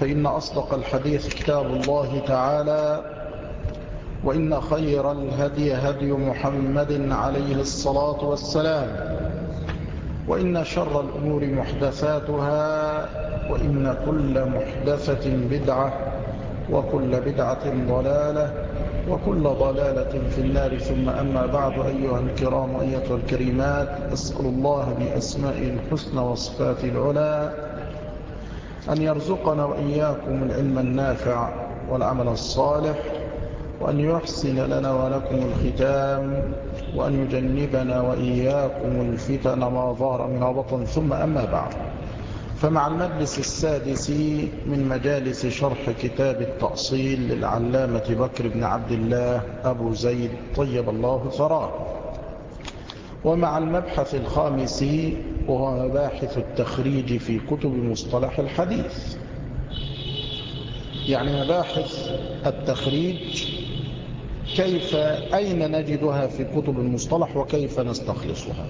فإن أصدق الحديث كتاب الله تعالى وإن خير الهدي هدي محمد عليه الصلاة والسلام وإن شر الأمور محدثاتها وإن كل محدثة بدعة وكل بدعة ضلالة وكل ضلالة في النار. ثم أما بعد أيها الكرام أيها الكريمات أسأل الله بأسماء الحسنى وصفات العلا أن يرزقنا وإياكم العلم النافع والعمل الصالح وأن يحسن لنا ولكم الختام وأن يجنبنا وإياكم الفتن ما ظهر من بطن ثم أما بعد فمع المجلس السادس من مجالس شرح كتاب التأصيل للعلامة بكر بن عبد الله أبو زيد طيب الله ثراه ومع المبحث الخامس وهو مباحث التخريج في كتب مصطلح الحديث. يعني مباحث التخريج كيف أين نجدها في كتب المصطلح وكيف نستخلصها؟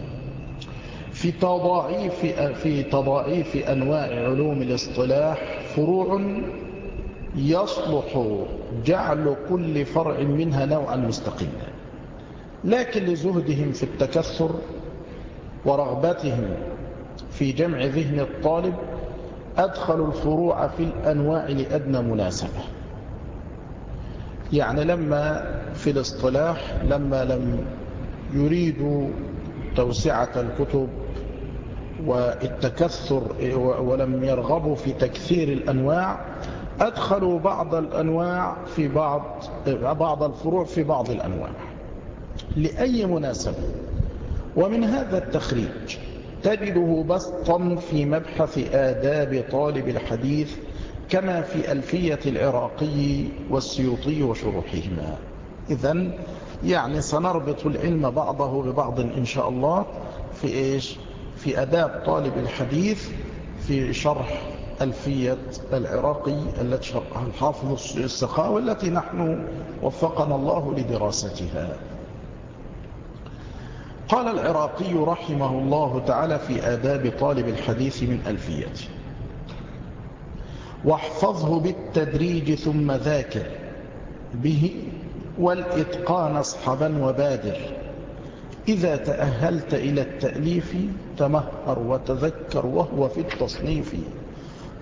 في تضاعيف في تضاعيف أنواع علوم الاصطلاح فروع يصلح جعل كل فرع منها نوعا مستقلا. لكن لزهدهم في التكثر ورغبتهم في جمع ذهن الطالب أدخلوا الفروع في الأنواع لأدنى مناسبة. يعني لما في الاصطلاح لما لم يريدوا توسعة الكتب والتكثر ولم يرغبوا في تكثير الأنواع أدخلوا بعض الأنواع في بعض بعض الفروع في بعض الأنواع. لأي مناسبة. ومن هذا التخريج تجده بسطا في مبحث آداب طالب الحديث كما في ألفية العراقي والسيوطي وشروحهما. إذن يعني سنربط العلم بعضه ببعض إن شاء الله في إيش؟ في أداب طالب الحديث في شرح ألفية العراقي التي شرحها الحافظ السخاوي التي نحن وفقنا الله لدراستها. قال العراقي رحمه الله تعالى في آداب طالب الحديث من ألفيته واحفظه بالتدريج ثم ذاكر به والإتقان اصحبا وبادر. إذا تأهلت إلى التأليف تمهر وتذكر وهو في التصنيف.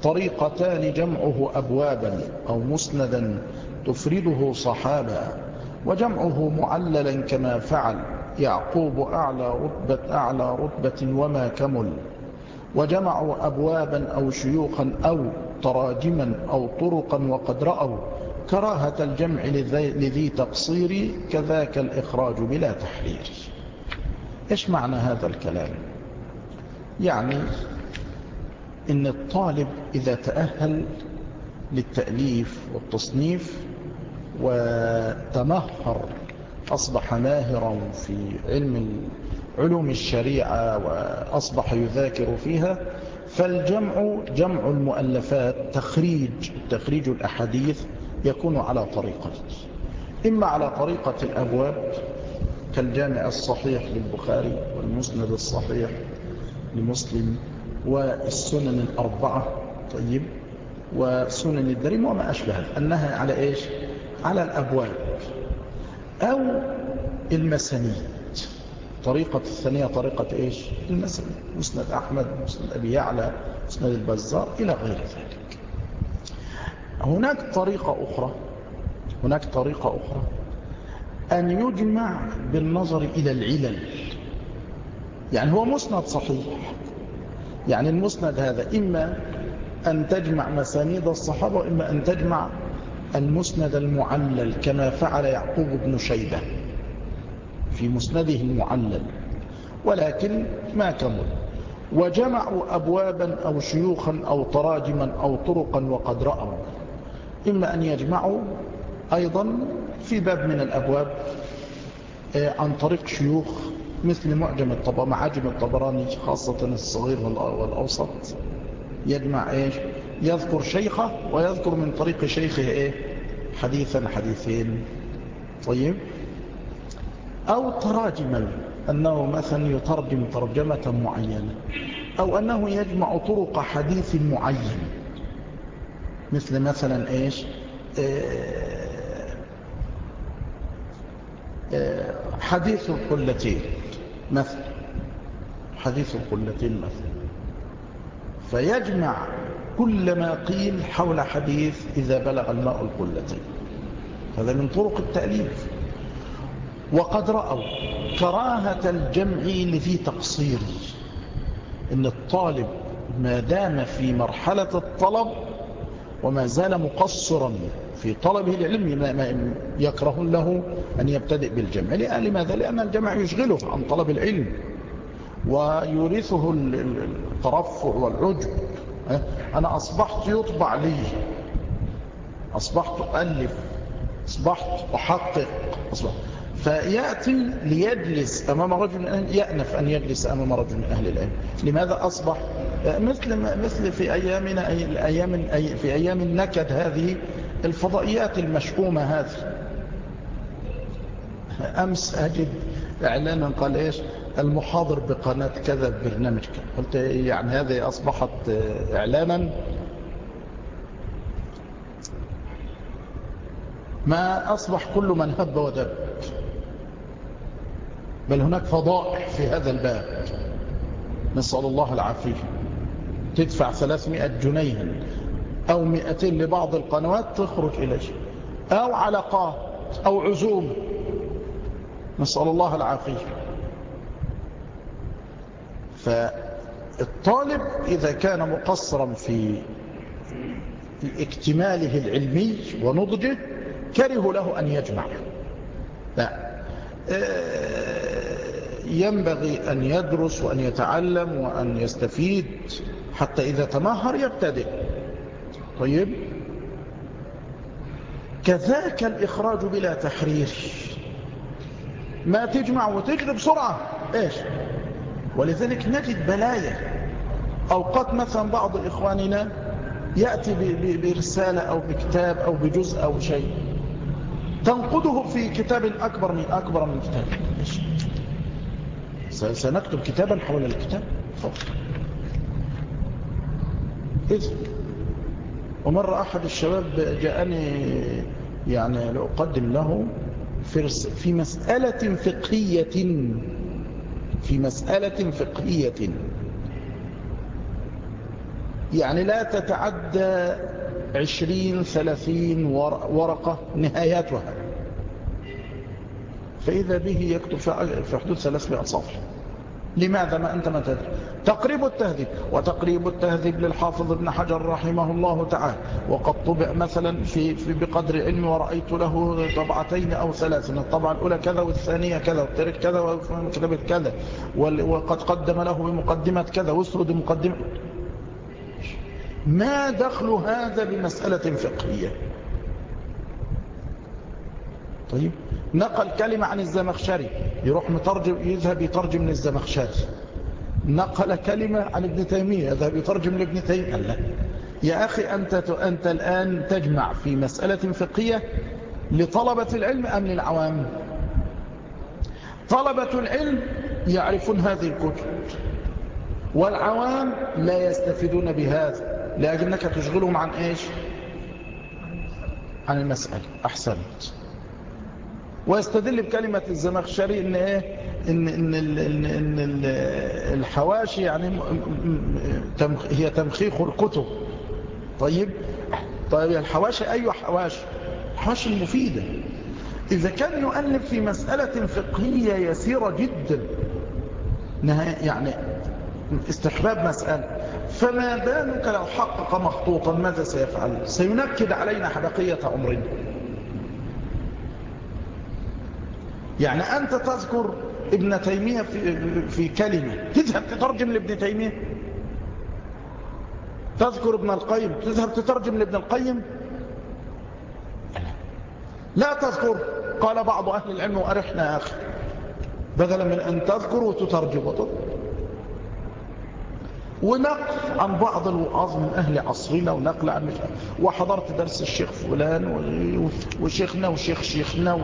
طريقتان جمعه أبوابا أو مسندا تفرده صحابا وجمعه معللا كما فعل. يعقوب أعلى رتبة, أعلى رتبة وما كمل. وجمعوا أبوابا أو شيوخا أو تراجما أو طرقا وقد رأوا كراهة الجمع لذي تقصير كذاك الإخراج بلا تحرير. إيش معنى هذا الكلام؟ يعني إن الطالب إذا تأهل للتأليف والتصنيف وتمهر أصبح ماهرا في علم علوم الشريعة وأصبح يذاكر فيها فالجمع جمع المؤلفات تخريج تخريج الأحاديث يكون على طريقته إما على طريقة الأبواب كالجامع الصحيح للبخاري والمسند الصحيح لمسلم والسنن الأربعة طيب وسنن الدريم وما أشبه أنها على إيش؟ على الأبواب. أو المسانيد. طريقة الثانية طريقة إيش؟ المسانيد. مسند أحمد مسند أبي يعلى مسند البزار إلى غير ذلك. هناك طريقة أخرى هناك طريقة أخرى. أن يجمع بالنظر إلى العلل. يعني هو مسند صحيح. يعني المسند هذا إما أن تجمع مسانيد الصحابة وإما أن تجمع المسند المعلل كما فعل يعقوب بن شيبة في مسنده المعلل ولكن ما كمل وجمعوا أبوابا أو شيوخا أو تراجما أو طرقا وقد رأوا. إما أن يجمعوا أيضا في باب من الأبواب آه، عن طريق شيوخ مثل معجم الطبراني معاجم الطبراني خاصة الصغير والأوسط يجمع إيش؟ يذكر شيخه ويذكر من طريق شيخه إيه؟ حديثا حديثين. طيب. أو تراجما أنه مثلا يترجم ترجمة معينة. أو أنه يجمع طرق حديث معين. مثل مثلا إيش؟ آه، آه، حديث القلتين مثلا. حديث القلتين مثلا. فيجمع كل ما قيل حول حديث إذا بلغ الماء القلتين. هذا من طرق التأليف. وقد رأوا كراهة الجمع لذي تقصير. إن الطالب ما دام في مرحلة الطلب وما زال مقصرا في طلبه العلم يكره له أن يبتدئ بالجمع. لماذا؟ لأن الجمع يشغله عن طلب العلم ويورثه الترفع والعجب. أنا أصبحت يطبع لي. أصبحت ألف. أصبحت أحقق. أصبحت. فيأتي ليجلس أمام رجل يأنف أن يجلس أمام رجل من أهل العلم. لماذا أصبح؟ مثل, مثل في أيامنا أيام في أيام النكد هذه الفضائيات المشؤومة هذه. أمس أجد إعلانا قال إيش؟ المحاضر بقناة كذا برنامج كذا قلت يعني هذه أصبحت إعلانا. ما أصبح كل من هب ودب. بل هناك فضائح في هذا الباب. نسأل الله العافية. تدفع 300 جنيها أو 200 لبعض القنوات تخرج إليه أو علاقات أو عزوم. نسأل الله العافية. فالطالب إذا كان مقصرا في اكتماله العلمي ونضجه كره له أن يجمع. لا. ينبغي أن يدرس وأن يتعلم وأن يستفيد حتى إذا تمهر يبتدئ. طيب. كذاك الإخراج بلا تحرير. ما تجمع وتجري بسرعة إيش؟ ولذلك نجد بلايا. أوقات مثلا بعض إخواننا يأتي برسالة أو بكتاب أو بجزء أو شيء. تنقده في كتاب أكبر من أكبر من كتاب. سنكتب كتابا حول الكتاب. إذن. ومرة أحد الشباب جاءني يعني لأقدم له في مسألة فقهية. في مسألة فقهية. يعني لا تتعدى عشرين ثلاثين ورقة نهاياتها. فإذا به يكتب في حدود ثلاثمائة صفحة. لماذا ما أنت ما تدري؟ تقريب التهذيب وتقريب التهذيب للحافظ ابن حجر رحمه الله تعالى. وقد طبع مثلا في, في بقدر علمي ورأيت له طبعتين أو ثلاث الطبعة الأولى كذا والثانية كذا والثالث كذا وكتبت كذا. وقد قدم له بمقدمة كذا واسرد مقدمة ما دخل هذا بمسألة فقهية؟ طيب. نقل كلمة عن الزمخشري. يروح مترجم يذهب يترجم للزمخشري. نقل كلمة عن ابن تيمية يذهب يترجم لابن تيمية. قال لا. يا أخي أنت, أنت الآن تجمع في مسألة فقهية لطلبة العلم أم للعوام؟ طلبة العلم يعرفون هذه الكتب والعوام لا يستفيدون بهذا. لأجلك تشغلهم عن إيش؟ عن المسألة. أحسنت. ويستدل بكلمة الزمخشري إن, إيه؟ إن, إن, إن, إن الحواشي يعني هي تمخيخ الكتب. طيب؟ طيب الحواشي أي حواشي؟ الحواشي المفيدة. إذا كان يؤلف في مسألة فقهية يسيرة جدا يعني استحباب مسألة. فما بالك لو حقق مخطوطا ماذا سيفعل؟ سينكد علينا حبقية عمرنا. يعني أنت تذكر ابن تيمية في, في كلمة. تذهب تترجم لابن تيمية. تذكر ابن القيم. تذهب تترجم لابن القيم. لا تذكر. قال بعض أهل العلم وأرحنا يا أخي. بدلا من أن تذكر وتترجم ونقل عن بعض الوعاظ من أهل عصرنا ونقل عن وحضرت درس الشيخ فلان وشيخنا وشيخ شيخنا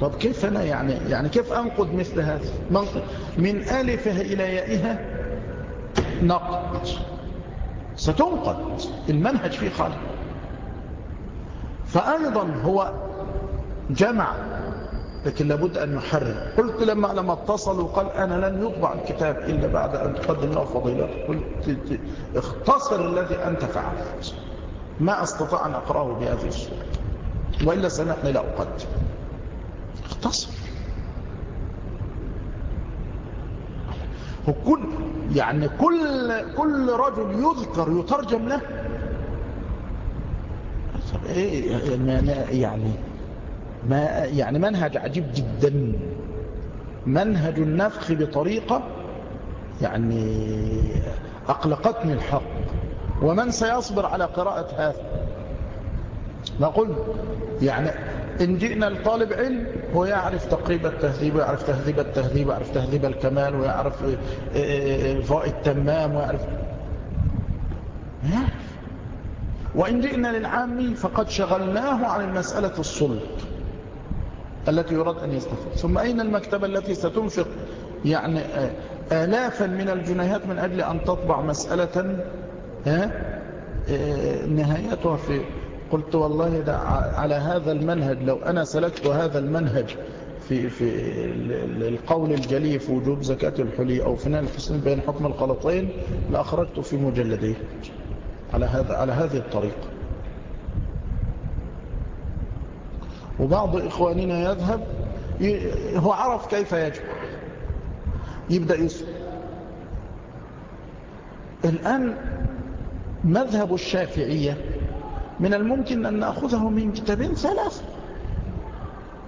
طب كيف أنا يعني, يعني كيف أنقد مثل هذا؟ من ألفها إلى يائها نقد. ستنقد المنهج فيه خالق. فأيضا هو جمع لكن لابد أن نحرر. قلت لما لما اتصل وقال أنا لن يطبع الكتاب إلا بعد أن تقدم له فضيلة قلت اختصر الذي أنت فعلت. ما أستطيع أن أقرأه بهذه الصورة. وإلا سمحني لا أقدم اختصر. وكل يعني كل كل رجل يذكر يترجم له. إيه يعني ما يعني منهج عجيب جدا. منهج النفخ بطريقة يعني أقلقتني الحق. ومن سيصبر على قراءة هذا؟ نقول يعني إن جئنا لطالب علم هو يعرف تقريب التهذيب ويعرف تهذيب التهذيب ويعرف تهذيب الكمال ويعرف فاء التمام ويعرف. يعرف. وإن جئنا للعام فقد شغلناه عن المسألة الصلب التي يراد أن يستفيد. ثم أين المكتبة التي ستنفق؟ يعني آلافا من الجنيهات من أجل أن تطبع مسألة نهايتها في قلت والله ده على هذا المنهج لو أنا سلكت هذا المنهج في, في القول الجلي في وجوب زكاة الحلي أو فنان الحسن بين حكم القلطين لأخرجت في مجلدين على, هذا على هذه الطريقة. وبعض إخواننا يذهب هو عرف كيف يجب. يبدأ يسأل. الآن مذهب الشافعية من الممكن أن نأخذه من كتابين ثلاثة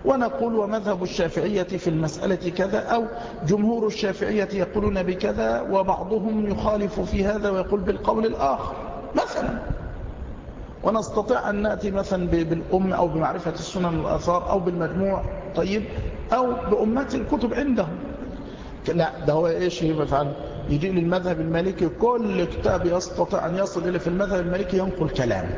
ونقول ومذهب الشافعية في المسألة كذا أو جمهور الشافعية يقولون بكذا وبعضهم يخالف في هذا ويقول بالقول الآخر. مثلا ونستطيع أن نأتي مثلا بالأم أو بمعرفة السنن والآثار أو بالمجموع طيب أو بأمات الكتب عندهم. لا ده هو إيش يفعل يجي للمذهب المالكي كل كتاب يستطيع أن يصل إليه في المذهب المالكي ينقل كلام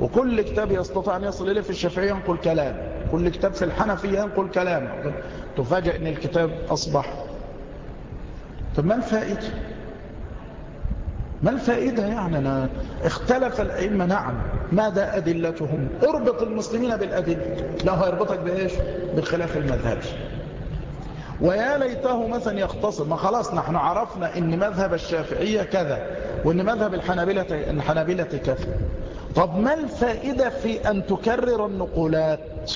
وكل كتاب يستطيع أن يصل إليه في الشافعية ينقل كلام كل كتاب في الحنفي ينقل كلام. تفاجئ أن الكتاب أصبح. طب ما الفائدة؟ ما الفائدة يعني؟ أنا اختلف الأئمة نعم. ماذا أدلتهم؟ أربط المسلمين بالأدلة. لا هو يربطك بإيش؟ بالخلاف المذهبي ويا ليته مثلا يختصر. ما خلاص نحن عرفنا إن مذهب الشافعية كذا وإن مذهب الحنابلة, الحنابلة كذا. طب ما الفائدة في أن تكرر النقولات؟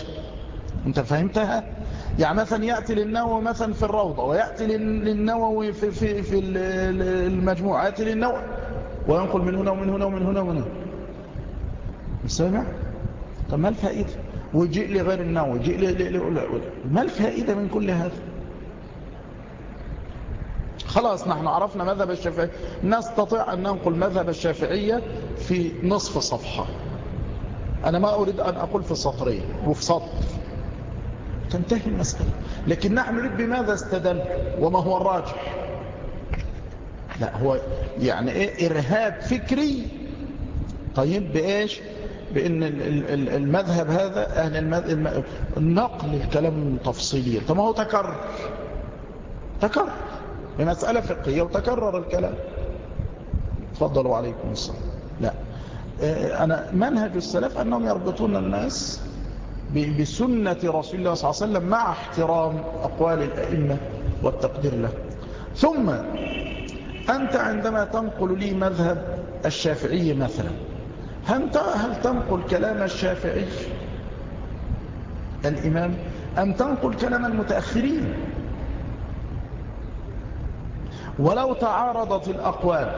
أنت فهمتها؟ يعني مثلا يأتي للنووي مثلا في الروضة ويأتي للنووي في, في, في المجموعة يأتي للنووي وينقل من هنا ومن هنا ومن هنا ومن هنا. سامع طب ما الفائدة؟ ويجيء لغير النووي يجيء لأولى ما الفائدة من كل هذا؟ خلاص نحن عرفنا مذهب الشافعي. نستطيع أن ننقل مذهب الشافعية في نصف صفحة. أنا ما أريد أن أقول في سطرين وفي سطر. تنتهي المسألة. لكن نحن نريد بماذا استدل؟ وما هو الراجح؟ لا هو يعني إيه؟ إرهاب فكري. طيب بإيش؟ بأن المذهب هذا أهل المذهب نقل الكلام تفصيليا. طب ما هو تكرر. تكرر. بمسألة فقهية وتكرر الكلام. تفضلوا عليكم السلام لا. أنا منهج السلف أنهم يربطون الناس بسنة رسول الله صلى الله عليه وسلم مع احترام أقوال الأئمة والتقدير له. ثم أنت عندما تنقل لي مذهب الشافعي مثلا هل تنقل كلام الشافعي الإمام؟ أم تنقل كلام المتأخرين؟ ولو تعارضت الأقوال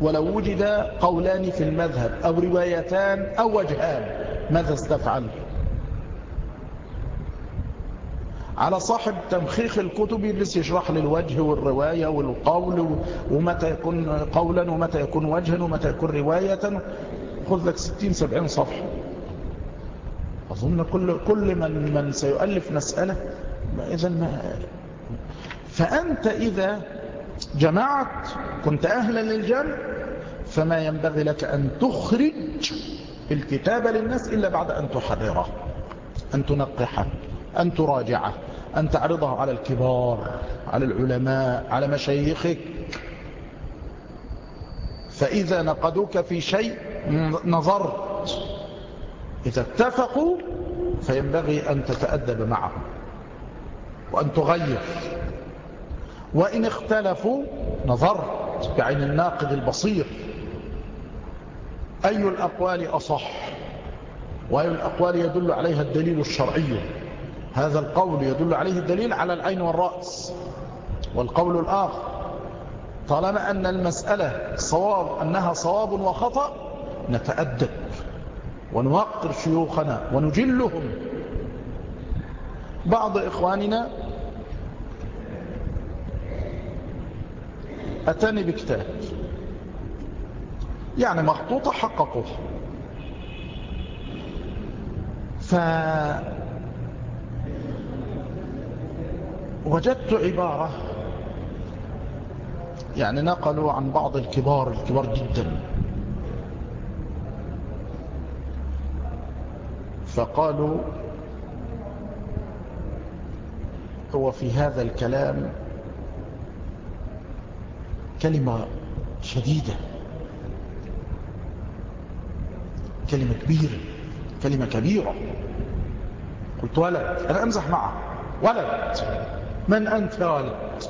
ولو وجد قولان في المذهب أو روايتان أو وجهان ماذا استفعل؟ على صاحب تمخيخ الكتب يجلس يشرح لي الوجه والرواية والقول ومتى يكون قولا ومتى يكون وجها ومتى يكون رواية. خذ لك 60 70 صفحة. أظن كل كل من من سيؤلف مسألة إذا ما فأنت إذا جمعت كنت أهلا للجمع فما ينبغي لك أن تخرج الكتاب للناس إلا بعد أن تحرره أن تنقحه أن تراجعه أن تعرضه على الكبار على العلماء على مشايخك. فإذا نقدوك في شيء نظرت إذا اتفقوا فينبغي أن تتأدب معهم وأن تغير. وإن اختلفوا نظرت بعين الناقد البصير. أي الأقوال أصح؟ وأي الأقوال يدل عليها الدليل الشرعي؟ هذا القول يدل عليه الدليل على العين والرأس. والقول الآخر طالما أن المسألة صواب أنها صواب وخطأ نتأدب ونوقر شيوخنا ونجلهم. بعض إخواننا أتاني بكتاب. يعني مخطوطة حققوها فوجدت عبارة يعني نقلوا عن بعض الكبار الكبار جدا. فقالوا هو في هذا الكلام كلمة شديدة. كلمة كبيرة. كلمة كبيرة. قلت ولد أنا أمزح معه. ولد من أنت يا ولد؟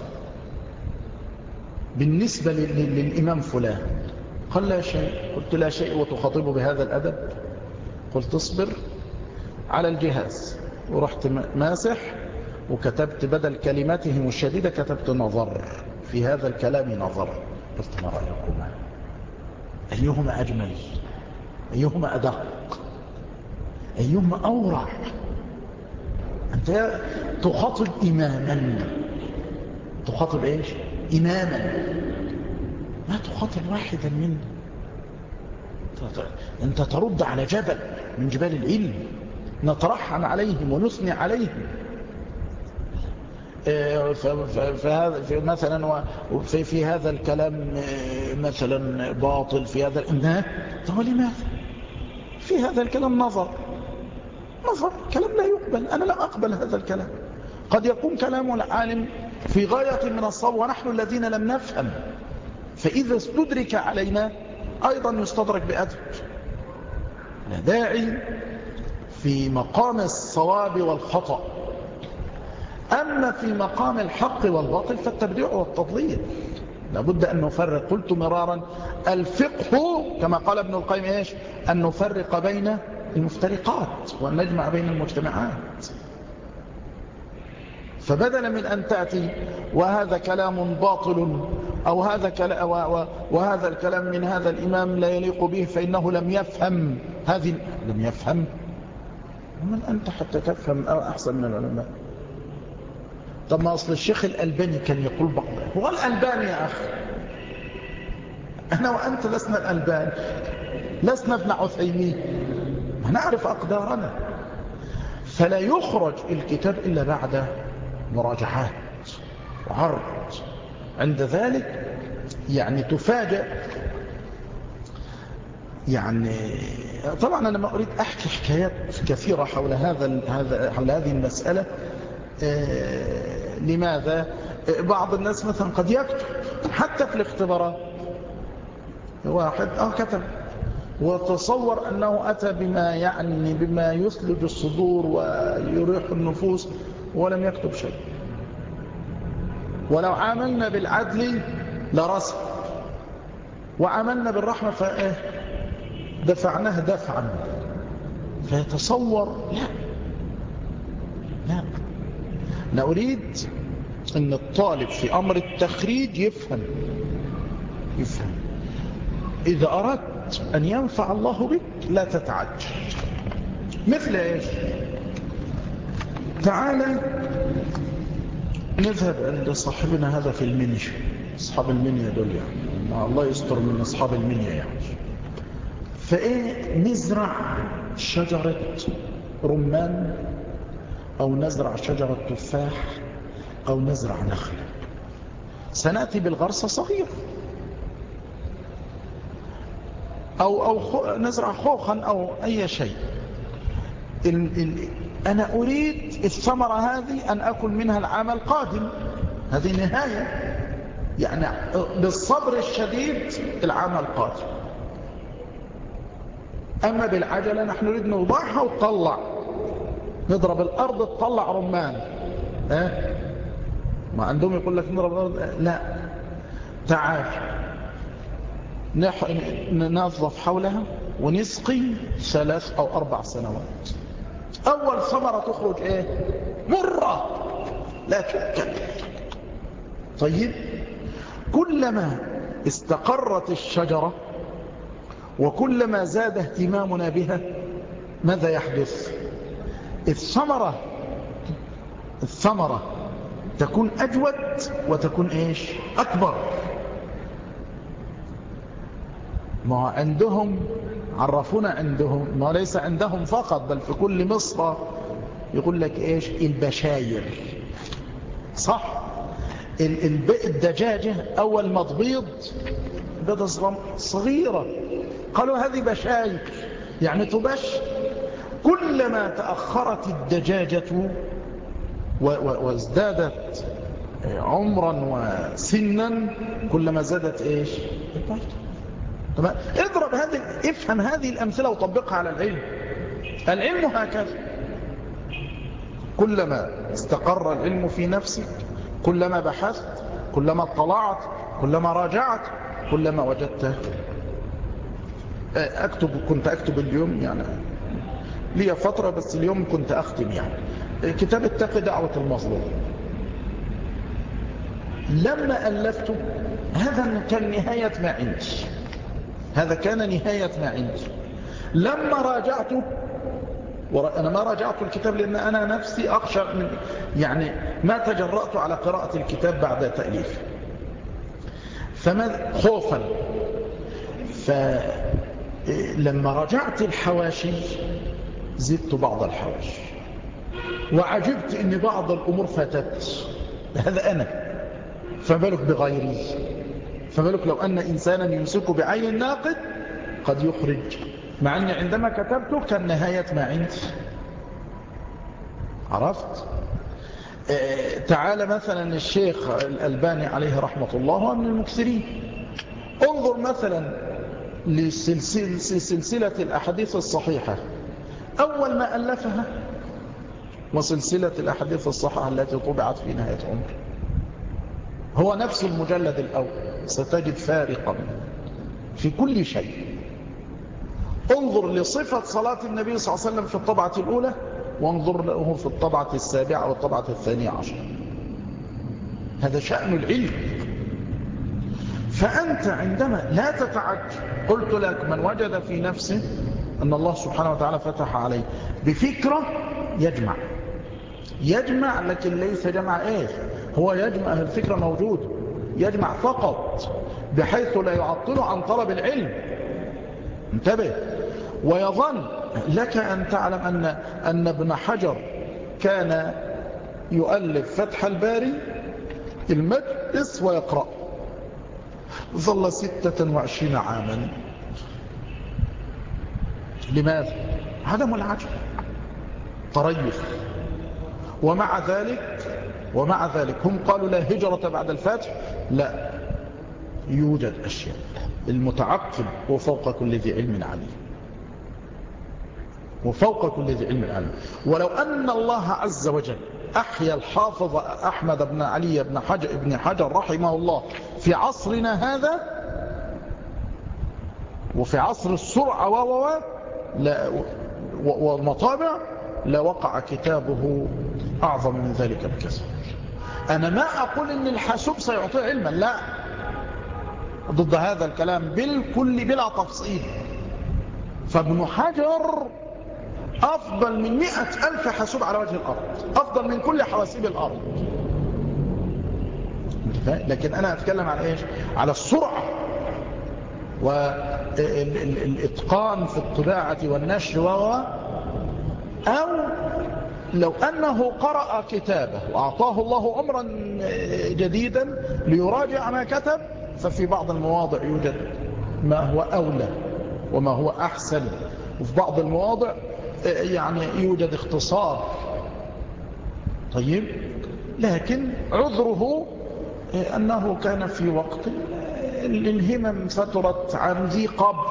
بالنسبة للإمام فلان. قال لا شيء. قلت لا شيء وتخاطبه بهذا الأدب. قلت اصبر على الجهاز. ورحت ماسح وكتبت بدل كلماتهم الشديدة كتبت نظر. في هذا الكلام نظر قلت ما رأيكما؟ أيهما أجمل؟ أيهما أدق؟ أيهما أورع؟ أنت تخاطب إماما. تخاطب إيش؟ إماما. ما تخاطب واحدا منه أنت ترد على جبل من جبال العلم. نترحم عليهم ونثني عليهم. فهذا في مثلا في في هذا الكلام مثلا باطل في هذا الإنهاء طب لماذا في هذا الكلام نظر. نظر كلام لا يقبل. أنا لا أقبل هذا الكلام. قد يكون كلام العالم في غاية من الصواب ونحن الذين لم نفهم. فإذا استدرك علينا أيضا يستدرك بأدب لا داعي في مقام الصواب والخطأ. أما في مقام الحق والباطل فالتبديع والتضليل. لابد أن نفرق. قلت مرارا الفقه كما قال ابن القيم إيش؟ أن نفرق بين المفترقات وأن نجمع بين المجتمعات. فبدلا من أن تأتي وهذا كلام باطل أو هذا كلام وهذا الكلام من هذا الإمام لا يليق به فإنه لم يفهم هذه لم يفهم. ومن أنت حتى تفهم أحسن من العلماء. طب ما أصل الشيخ الألباني كان يقول بعض. هو الألباني يا أخي. أنا وأنت لسنا الألبان لسنا ابن عثيمين. نعرف أقدارنا. فلا يخرج الكتاب إلا بعد مراجعات وعرض. عند ذلك يعني تفاجأ. يعني طبعا أنا ما أريد أحكي حكايات كثيرة حول هذا حول هذه المسألة. لماذا؟ بعض الناس مثلا قد يكتب حتى في الاختبارات. واحد آه كتب. وتصور أنه أتى بما يعني بما يثلج الصدور ويريح النفوس ولم يكتب شيء. ولو عاملنا بالعدل لرسم. وعملنا بالرحمة فإيه؟ دفعناه دفعا. فيتصور لا. لا. أنا أريد أن الطالب في أمر التخريج يفهم. يفهم. إذا أردت أن ينفع الله بك لا تتعجل. مثل إيش؟ تعالى نذهب عند صاحبنا هذا في المنيا. أصحاب المنيا دول يعني. الله يستر من أصحاب المنيا يعني. فإيه نزرع شجرة رمان أو نزرع شجرة تفاح أو نزرع نخل. سنأتي بالغرسة صغيرة. أو, أو نزرع خوخا أو أي شيء. ال ال أنا أريد الثمرة هذه أن أكل منها العام القادم هذه نهاية. يعني بالصبر الشديد العام القادم أما بالعجلة نحن نريد نوضعها وتطلع. نضرب الأرض تطلع رمان. ها؟ ما عندهم يقول لك نضرب الأرض؟ لا. تعال. ننظف حولها ونسقي ثلاث أو أربع سنوات. أول ثمرة تخرج إيه؟ مرة. لا تؤكل طيب. كلما استقرت الشجرة وكلما زاد اهتمامنا بها ماذا يحدث؟ الثمرة الثمرة تكون أجود وتكون إيش؟ أكبر. ما عندهم عرفونا عندهم ما ليس عندهم فقط بل في كل مصر يقول لك إيش؟ البشاير. صح؟ الدجاجة أول ما تبيض بيضة صغيرة. قالوا هذه بشاير. يعني تبش كلما تأخرت الدجاجة وازدادت عمرا وسنا كلما زادت إيش؟ تمام. اضرب هذه افهم هذه الأمثلة وطبقها على العلم. العلم هكذا. كلما استقر العلم في نفسك كلما بحثت كلما اطلعت كلما راجعت كلما وجدت. أكتب كنت أكتب اليوم يعني لي فترة بس اليوم كنت أختم يعني. كتاب اتقي دعوة المظلوم. لما ألفته هذا كان نهاية ما عندي. هذا كان نهاية ما عندي. لما راجعته أنا ما راجعت الكتاب لأن أنا نفسي أخشى من يعني ما تجرأت على قراءة الكتاب بعد تأليف. فما خوفا. فلما رجعت الحواشي زدت بعض الحواشي وعجبت إن بعض الأمور فاتت. هذا أنا. فبالك بغيري. فبالك لو أن إنسانا يمسك بعين الناقد قد يخرج. مع أني عندما كتبته كان نهاية ما عندي. عرفت؟ آه تعال مثلا الشيخ الألباني عليه رحمة الله هو من المكسرين انظر مثلا لسلسلة الأحاديث الصحيحة. أول ما ألفها وسلسلة الأحاديث الصحيحة التي طبعت في نهاية عمر. هو نفس المجلد الأول ستجد فارقا في كل شيء. انظر لصفة صلاة النبي صلى الله عليه وسلم في الطبعة الأولى وانظر له في الطبعة السابعة والطبعة الثانية عشر. هذا شأن العلم. فأنت عندما لا تتعجب قلت لك من وجد في نفسه أن الله سبحانه وتعالى فتح عليه. بفكرة يجمع. يجمع لكن ليس جمع إيش؟ هو يجمع الفكرة موجودة يجمع فقط بحيث لا يعطل عن طلب العلم. انتبه. ويظن لك أن تعلم أن, أن ابن حجر كان يؤلف فتح الباري المجلس ويقرأ. ظل ستة وعشرين عاما. لماذا؟ عدم العجب طريف ومع ذلك ومع ذلك هم قالوا لا هجرة بعد الفتح لا. يوجد أشياء المتعقب وفوق كل ذي علم عليم. وفوق كل ذي علم عليم. ولو أن الله عز وجل أحيا الحافظ أحمد بن علي بن حجر, بن حجر رحمه الله في عصرنا هذا وفي عصر السرعة والمطابع لوقع كتابه أعظم من ذلك بكثير أنا ما أقول أن الحاسوب سيعطي علما لا. ضد هذا الكلام بالكل بلا تفصيل. فابن حجر أفضل من مئة ألف حاسوب على وجه الأرض أفضل من كل حواسيب الأرض. لكن أنا أتكلم على إيش؟ على السرعة. والإتقان في الطباعة والنشر وهو أو لو أنه قرأ كتابه وأعطاه الله عمرا جديدا ليراجع ما كتب ففي بعض المواضع يوجد ما هو أولى وما هو أحسن. وفي بعض المواضع يعني يوجد اختصار. طيب لكن عذره أنه كان في وقت الهمم فترت عن ذي قبل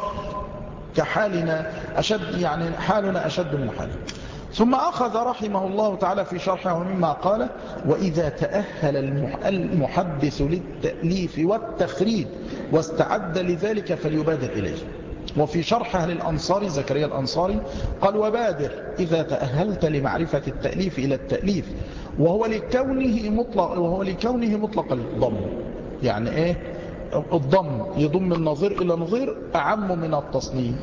كحالنا أشد يعني حالنا أشد من حاله. ثم أخذ رحمه الله تعالى في شرحه مما قال وإذا تأهل المحدث للتأليف والتخريج واستعد لذلك فليبادر إليه. وفي شرحه للأنصاري زكريا الأنصاري قال وبادر إذا تأهلت لمعرفة التأليف إلى التأليف وهو لكونه مطلق, وهو لكونه مطلق الضم. يعني إيه؟ الضم يضم النظير إلى نظير أعم من التصنيف.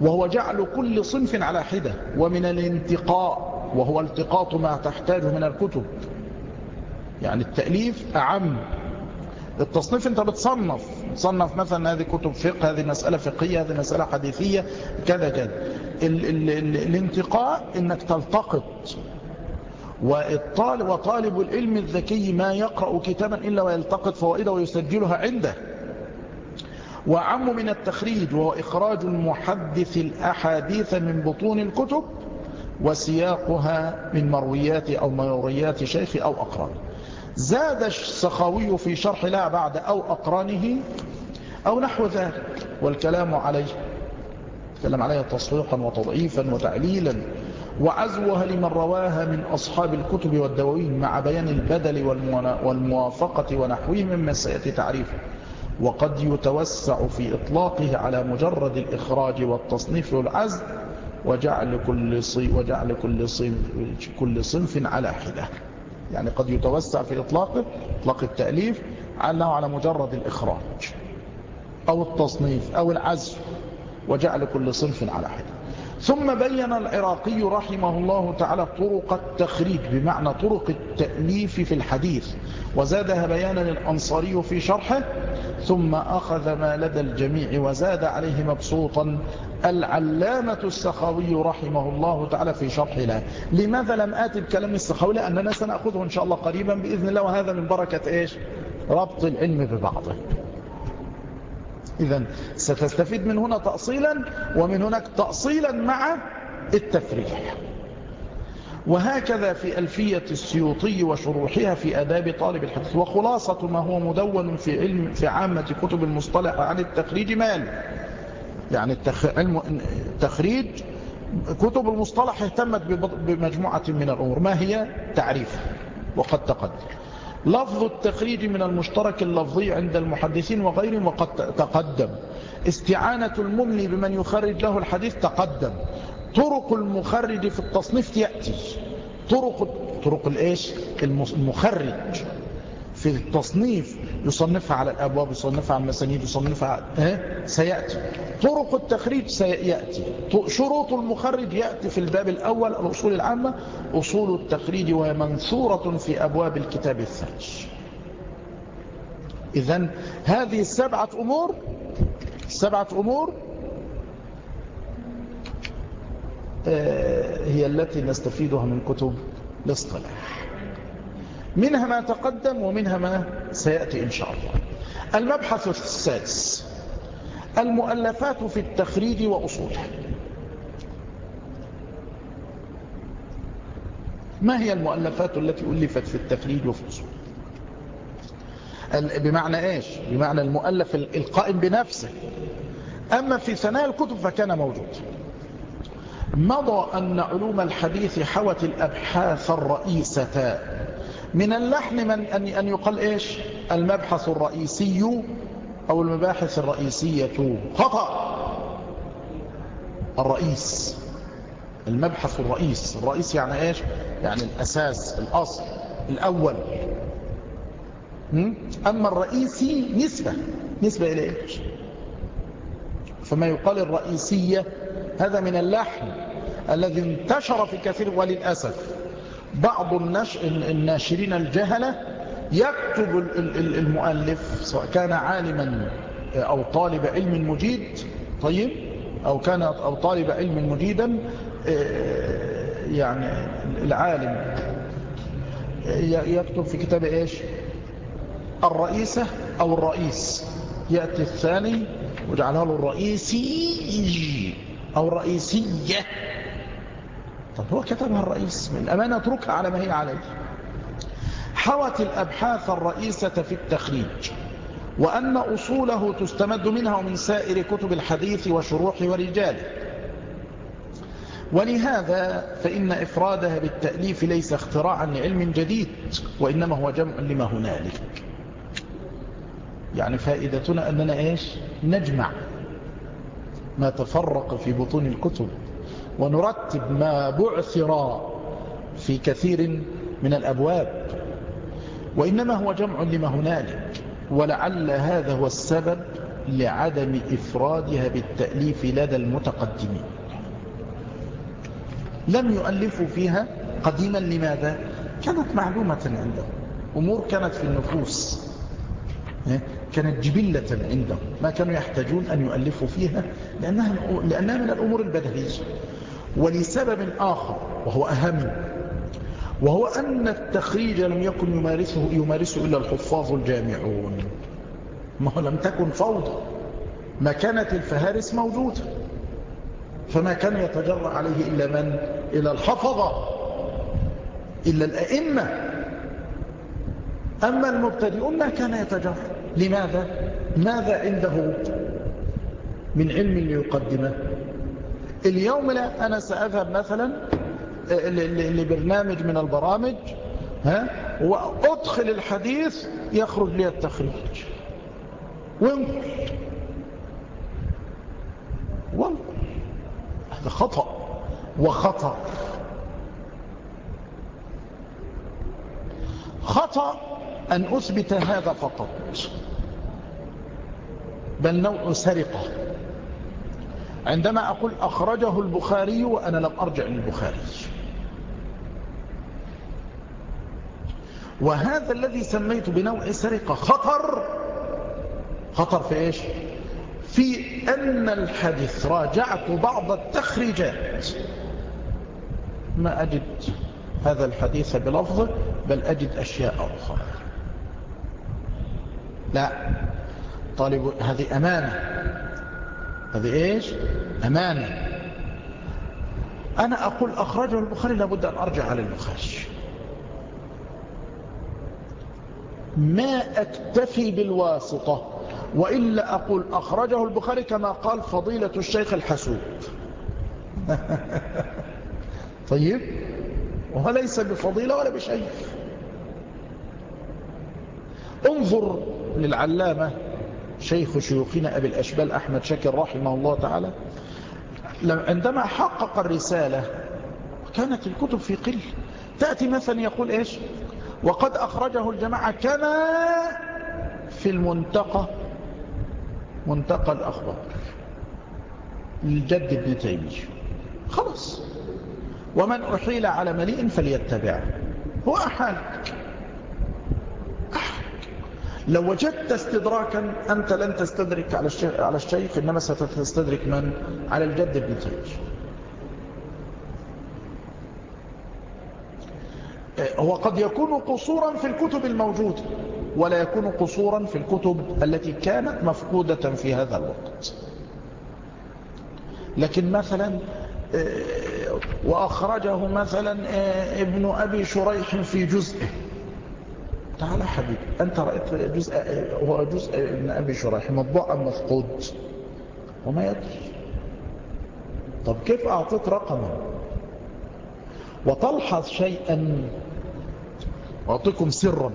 وهو جعل كل صنف على حدة ومن الانتقاء وهو التقاط ما تحتاجه من الكتب. يعني التأليف أعم. التصنيف أنت بتصنف تصنف مثلا هذه كتب فقه هذه مسألة فقهية هذه مسألة حديثية كذا كذا. ال ال ال الانتقاء إنك تلتقط والطالب وطالب العلم الذكي ما يقرأ كتابا إلا ويلتقط فوائده ويسجلها عنده. وعم من التخريج وهو إخراج المحدث الأحاديث من بطون الكتب وسياقها من مرويات أو مرويات شيخ أو أقران. زاد السخاوي في شرح لا بعد أو أقرانه أو نحو ذلك والكلام عليه تكلم عليها تصحيحا وتضعيفا وتعليلا. وعزوها لمن رواها من أصحاب الكتب والدواوين مع بيان البدل والموافقة ونحوه مما سيأتي تعريفه. وقد يتوسع في إطلاقه على مجرد الإخراج والتصنيف والعزل وجعل كل صنف, وجعل كل صنف, كل صنف على حدة. يعني قد يتوسع في إطلاقه إطلاق التأليف عنه على مجرد الإخراج أو التصنيف أو العزل وجعل كل صنف على حدة. ثم بين العراقي رحمه الله تعالى طرق التخريج بمعنى طرق التأليف في الحديث. وزادها بيانا الأنصاري في شرحه ثم أخذ ما لدى الجميع وزاد عليه مبسوطا العلامة السخاوي رحمه الله تعالى في شرح له. لماذا لم آتي بكلام السخاوي؟ لأننا سنأخذه إن شاء الله قريبا بإذن الله وهذا من بركة إيش؟ ربط العلم ببعضه. إذا ستستفيد من هنا تأصيلا ومن هناك تأصيلا مع التفريح. وهكذا في ألفية السيوطي وشروحها في أداب طالب الحديث وخلاصة ما هو مدون في علم في عامة كتب المصطلح عن التخريج مال. يعني التخريج كتب المصطلح اهتمت بمجموعة من الأمور. ما هي؟ تعريف. وقد تقدم. لفظ التخريج من المشترك اللفظي عند المحدثين وغيرهم وقد تقدم. استعانة المملي بمن يخرج له الحديث تقدم. طرق المخرج في التصنيف يأتي. طرق طرق المخرج. في التصنيف يصنفها على الأبواب يصنفها على المسانيد يصنفها على... آه؟ سيأتي. طرق التخريج سيأتي. شروط المخرج يأتي في الباب الأول الأصول العامة. أصول التخريج وهي منثورة في أبواب الكتاب الثالث إذن هذه السبعة أمور سبعة أمور آه، هي التي نستفيدها من كتب الاصطلاح. منها ما تقدم ومنها ما سيأتي إن شاء الله. المبحث السادس المؤلفات في التخريج وأصوله ما هي المؤلفات التي ألفت في التخريج وفي الأصول؟ بمعنى إيش؟ بمعنى المؤلف القائم بنفسه. أما في ثنايا الكتب فكان موجود. مضى أن علوم الحديث حوت الأبحاث الرئيسة من اللحن من أن يقال إيش؟ المبحث الرئيسي أو المباحث الرئيسية. خطأ. الرئيس. المبحث الرئيس. الرئيس يعني إيش؟ يعني الأساس الأصل الأول. أما الرئيسي نسبة. نسبة إلى إيش؟ فما يقال الرئيسية. هذا من اللحن الذي انتشر في كثير وللأسف. بعض الناشرين الجهلة يكتب المؤلف سواء كان عالما أو طالب علم مجيد طيب أو كان أو طالب علم مجيدا يعني العالم يكتب في كتاب إيش؟ الرئيسة أو الرئيس. يأتي الثاني وجعلها له الرئيسي أو الرئيسية طب هو كتبها الرئيس من الأمانة اتركها على ما هي عليه. حوت الأبحاث الرئيسة في التخريج وأن أصوله تستمد منها ومن سائر كتب الحديث وشروح ورجاله. ولهذا فإن إفرادها بالتأليف ليس اختراعا لعلم جديد وإنما هو جمع لما هنالك. يعني فائدتنا أننا إيش؟ نجمع ما تفرق في بطون الكتب. ونرتب ما بعثر في كثير من الأبواب وإنما هو جمع لما هنالك ولعل هذا هو السبب لعدم إفرادها بالتأليف لدى المتقدمين. لم يؤلفوا فيها قديما لماذا؟ كانت معلومة عندهم أمور كانت في النفوس كانت جبلة عندهم ما كانوا يحتاجون أن يؤلفوا فيها لأنها, لأنها من الأمور البدهية. ولسبب آخر وهو أهم وهو أن التخريج لم يكن يمارسه, يمارسه إلا الحفاظ الجامعون. ما هو لم تكن فوضى. ما كانت الفهارس موجودة. فما كان يتجرأ عليه إلا من؟ إلى الحفظة. إلا الأئمة. أما المبتدئون ما كان يتجرأ. لماذا؟ ماذا عنده من علم ليقدمه؟ اليوم لا أنا سأذهب مثلا آه، لبرنامج من البرامج ها وأدخل الحديث يخرج لي التخريج. وانقل. وانقل. هذا خطأ. وخطأ. خطأ أن أثبت هذا فقط. بل نوع سرقة. عندما أقول أخرجه البخاري وأنا لم أرجع للبخاري. وهذا الذي سميت بنوع سرقة خطر. خطر في إيش؟ في أن الحديث راجعت بعض التخريجات. ما أجد هذا الحديث بلفظه بل أجد أشياء أخرى. لا. طالب هذه أمانة. هذه إيش؟ أمانة. أنا أقول أخرجه البخاري لابد أن أرجع على البخاري ما أكتفي بالواسطة وإلا أقول أخرجه البخاري كما قال فضيلة الشيخ الحسود. طيب؟ وهو ليس بفضيلة ولا بشيء انظر للعلامة شيخ شيوخنا أبي الأشبال أحمد شاكر رحمه الله تعالى. عندما حقق الرسالة كانت الكتب في قل. تأتي مثلا يقول إيش؟ وقد أخرجه الجماعة كما في المنتقى منتقى الأخبار. للجد ابن تيمية. خلاص. ومن أحيل على مليء فليتبعه. هو أحالك لو وجدت استدراكا أنت لن تستدرك على الشيخ, على الشيخ إنما ستستدرك من؟ على الجد ابن تيمية هو قد يكون قصورا في الكتب الموجودة ولا يكون قصورا في الكتب التي كانت مفقودة في هذا الوقت. لكن مثلا وأخرجه مثلا آه، ابن أبي شريح في جزءه تعال حبيبي أنت رأيت جزء هو جزء ابن أبي شريح مطبوع أم مفقود؟ وما يدري. طب كيف أعطيت رقما؟ وتلحظ شيئا أعطيكم سرا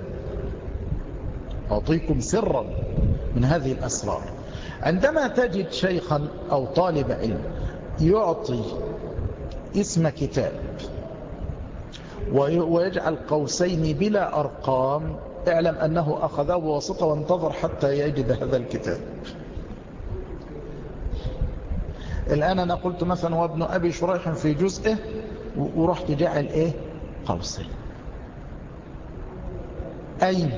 أعطيكم سرا من هذه الأسرار. عندما تجد شيخا أو طالب علم يعطي اسم كتاب ويجعل قوسين بلا أرقام. اعلم أنه أخذه بواسطة وانتظر حتى يجد هذا الكتاب. الآن أنا قلت مثلا وابن أبي شريح في جزءه ورحت جعل إيه؟ قوسين. أين؟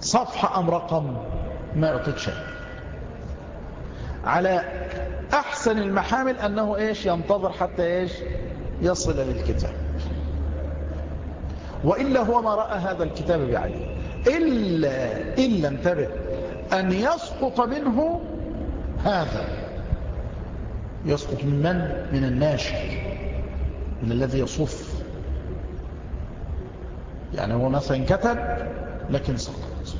صفحة أم رقم؟ ما أعطيت شيء. على أحسن المحامل أنه إيش؟ ينتظر حتى إيش؟ يصل للكتاب. وإلا هو ما رأى هذا الكتاب بعينه. إلا, إلا انتبه أن يسقط منه هذا. يسقط من من؟ من الناشر من الذي يصف. يعني هو مثلا كتب لكن سقط.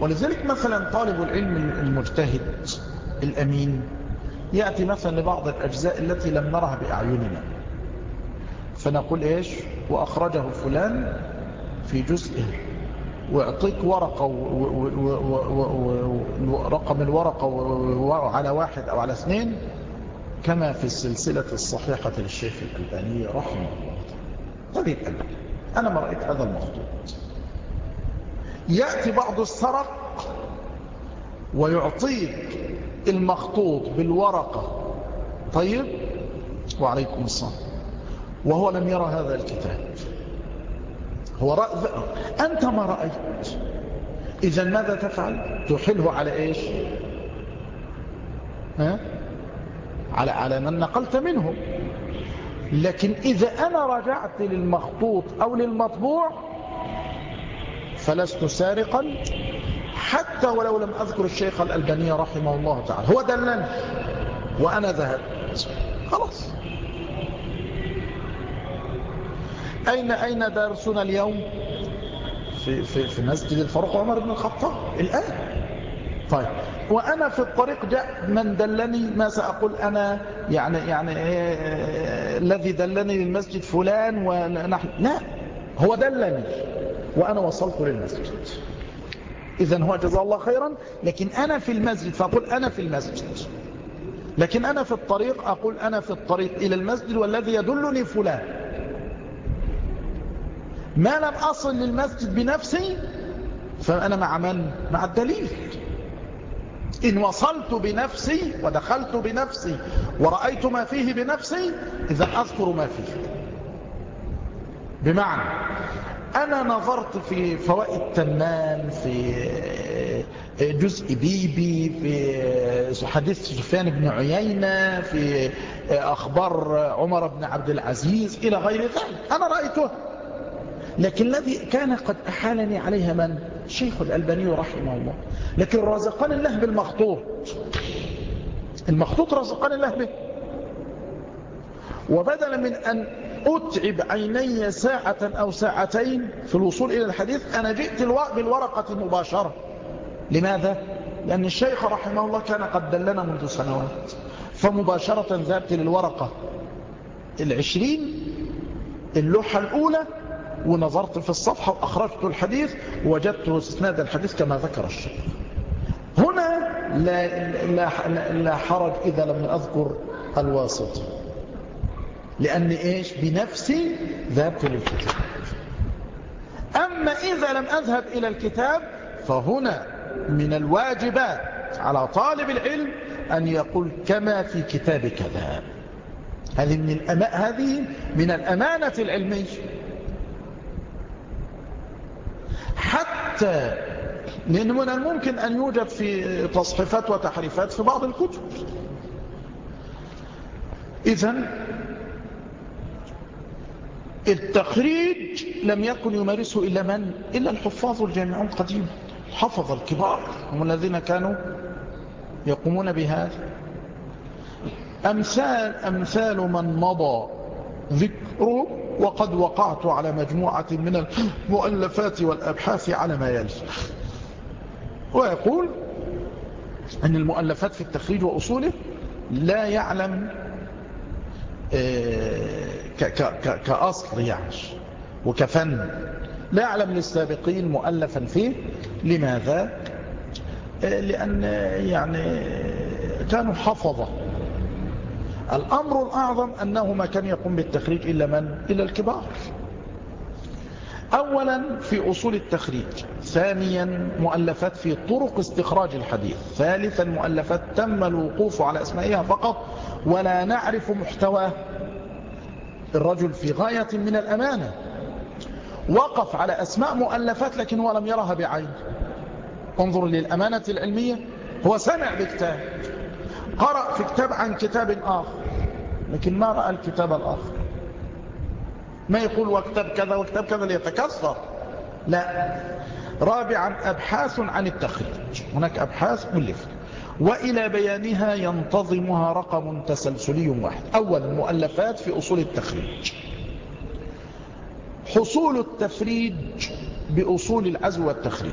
ولذلك مثلا طالب العلم المجتهد الأمين يأتي مثلا لبعض الأجزاء التي لم نرها بأعيننا فنقول إيش وأخرجه فلان في جزءه ويعطيك ورقة ورقم الورقة على واحد أو على اثنين كما في السلسلة الصحيحة للشيخ الألباني رحمه الله طيب أنا ما رأيت هذا المخطوط يأتي بعض السرق ويعطيك المخطوط بالورقة. طيب؟ وعليكم السلام وهو لم يرى هذا الكتاب. هو رأى أنت ما رأيت. إذا ماذا تفعل؟ تحله على إيش؟ ها؟ على على من نقلت منه. لكن إذا أنا رجعت للمخطوط أو للمطبوع فلست سارقا حتى ولو لم أذكر الشيخ الألباني رحمه الله تعالى. هو دلني. وأنا ذهبت. خلاص. أين أين درسنا اليوم؟ في, في, في مسجد الفاروق عمر بن الخطاب. الآن. طيب. وأنا في الطريق جاء من دلني ما سأقول أنا يعني يعني إيه الذي دلني للمسجد فلان ونحن. لا. هو دلني. وأنا وصلت للمسجد. إذا هو جزاه الله خيرا. لكن أنا في المسجد فأقول أنا في المسجد. لكن أنا في الطريق أقول أنا في الطريق إلى المسجد والذي يدلني فلان. ما لم أصل للمسجد بنفسي فأنا مع من؟ مع الدليل. إن وصلت بنفسي ودخلت بنفسي ورأيت ما فيه بنفسي إذا أذكر ما فيه. بمعنى أنا نظرت في فوائد تمام في جزء بيبي في حديث سفيان بن عيينة في أخبار عمر بن عبد العزيز إلى غير ذلك. أنا رأيته. لكن الذي كان قد أحالني عليها من؟ الشيخ الألباني رحمه الله. لكن رزقني الله بالمخطوط المخطوط رزقني الله به وبدلا من أن أتعب عيني ساعة أو ساعتين في الوصول إلى الحديث أنا جئت بالورقة مباشرة لماذا؟ لأن الشيخ رحمه الله كان قد دلنا منذ سنوات. فمباشرة ذهبت للورقة. العشرين اللوحة الأولى ونظرت في الصفحة وأخرجت الحديث ووجدت اسناد الحديث كما ذكر الشيخ. هنا لا, لا, لا حرج إذا لم أذكر الواسط. لأن إيش؟ بنفسي ذهبت للكتاب أما إذا لم أذهب إلى الكتاب فهنا من الواجبات على طالب العلم أن يقول كما في كتاب كذا. هذه من, الأما... هذه من الأمانة العلمية. حتى لأن من الممكن أن يوجد في تصحيفات وتحريفات في بعض الكتب. إذن التخريج لم يكن يمارسه إلا من؟ إلا الحفاظ الجامعون القديم حفظ الكبار هم الذين كانوا يقومون بهذا أمثال, أمثال من مضى ذكره وقد وقعت على مجموعة من المؤلفات والأبحاث على ما يلي ويقول أن المؤلفات في التخريج وأصوله لا يعلم كأصل يعني وكفن. لا يعلم للسابقين مؤلفا فيه. لماذا؟ لأن يعني كانوا حفظة. الأمر الأعظم أنه ما كان يقوم بالتخريج إلا من؟ إلا الكبار. أولا في أصول التخريج. ثانيا مؤلفات في طرق استخراج الحديث. ثالثا مؤلفات تم الوقوف على أسمائها فقط ولا نعرف محتواه. الرجل في غاية من الأمانة. وقف على أسماء مؤلفات لكن هو لم يرها بعين. انظر للأمانة العلمية. هو سمع بكتاب. قرأ في كتاب عن كتاب آخر. لكن ما رأى الكتاب الآخر. ما يقول وكتاب كذا وكتاب كذا ليتكسر. لا. رابعا أبحاث عن التخريج. هناك أبحاث ملفة وإلى بيانها ينتظمها رقم تسلسلي واحد. أولا مؤلفات في أصول التخريج. حصول التفريج بأصول العزو والتخريج.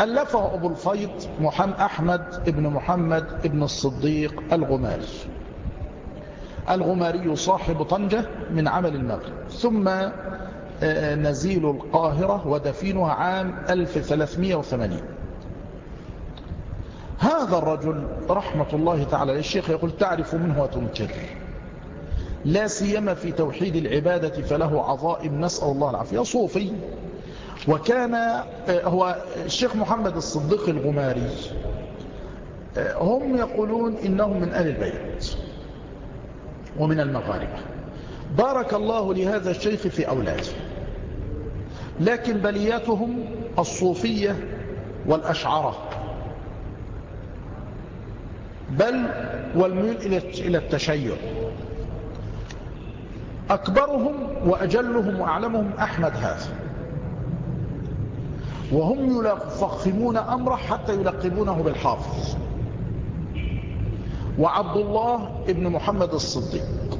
ألفه أبو الفيض محمد أحمد ابن محمد ابن الصديق الغماري. الغماري صاحب طنجة من عمل المغرب. ثم آه، نزيل القاهرة ودفينها عام 1380 هذا الرجل رحمة الله تعالى للشيخ يقول تعرف منه وتنكر. لا سيما في توحيد العبادة فله عظائم نسأل الله العافية. صوفي وكان آه، هو الشيخ محمد الصديق الغماري آه، هم يقولون إنهم من أهل البيت ومن المغاربة. بارك الله لهذا الشيخ في أولاده. لكن بلياتهم الصوفية والأشعرة. بل والميل إلى التشيع. أكبرهم وأجلهم وأعلمهم أحمد هذا. وهم يفخمون أمره حتى يلقبونه بالحافظ. وعبد الله ابن محمد الصديق.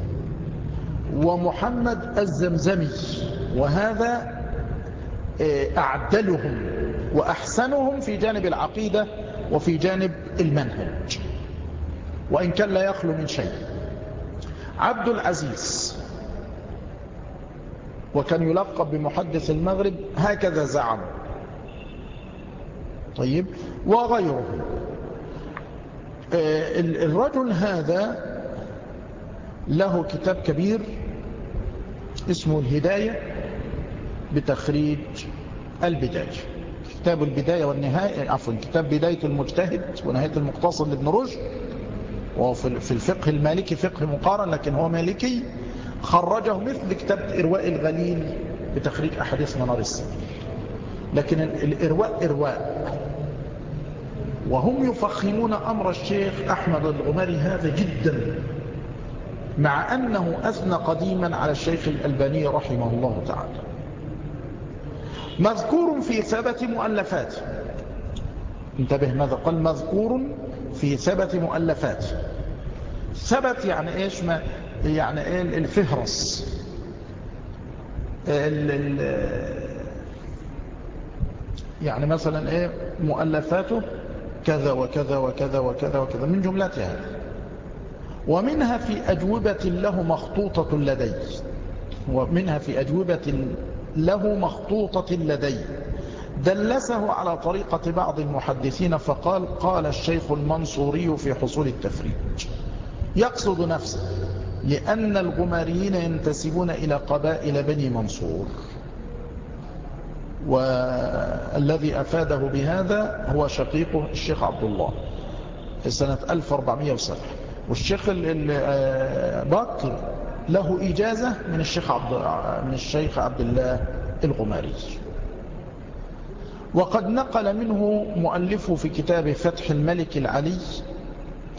ومحمد الزمزمي. وهذا آه، أعدلهم وأحسنهم في جانب العقيدة وفي جانب المنهج. وإن كان لا يخلو من شيء. عبد العزيز وكان يلقب بمحدث المغرب هكذا زعم. طيب وغيره. آه، الرجل هذا له كتاب كبير اسمه الهداية بتخريج البداية. كتاب البداية والنهاية عفوا كتاب بداية المجتهد ونهاية المقتصر لابن رشد. وهو في الفقه المالكي فقه مقارن لكن هو مالكي. خرجه مثل كتاب إرواء الغليل بتخريج أحاديث منار السبيل لكن الإرواء إرواء وهم يفخمون أمر الشيخ أحمد الغماري هذا جدا مع أنه أثنى قديما على الشيخ الألباني رحمه الله تعالى. مذكور في ثبت مؤلفات. انتبه ماذا قال؟ مذكور في ثبت مؤلفات. ثبت يعني إيش؟ ما يعني إيه الفهرس. يعني مثلا إيه؟ مؤلفاته كذا وكذا وكذا وكذا وكذا من جملتها. ومنها في أجوبة له مخطوطة لدي. ومنها في أجوبة له مخطوطة لدي. دلسه على طريقة بعض المحدثين فقال قال الشيخ المنصوري في حصول التفريج يقصد نفسه لأن الغماريين ينتسبون إلى قبائل بني منصور. والذي أفاده بهذا هو شقيقه الشيخ عبد الله في سنة 1407 والشيخ بكر له إجازة من الشيخ عبد من الشيخ عبد الله الغماري وقد نقل منه مؤلفه في كتاب فتح الملك العلي